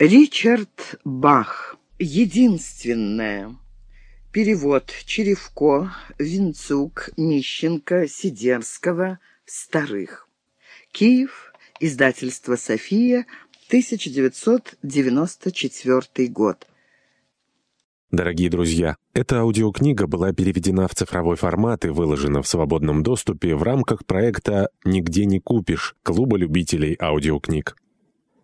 Ричард Бах. Единственное. Перевод Черевко, Винцук, Мищенко, Сидерского, Старых. Киев. Издательство «София», 1994 год. Дорогие друзья, эта аудиокнига была переведена в цифровой формат и выложена в свободном доступе в рамках проекта «Нигде не купишь» Клуба любителей аудиокниг.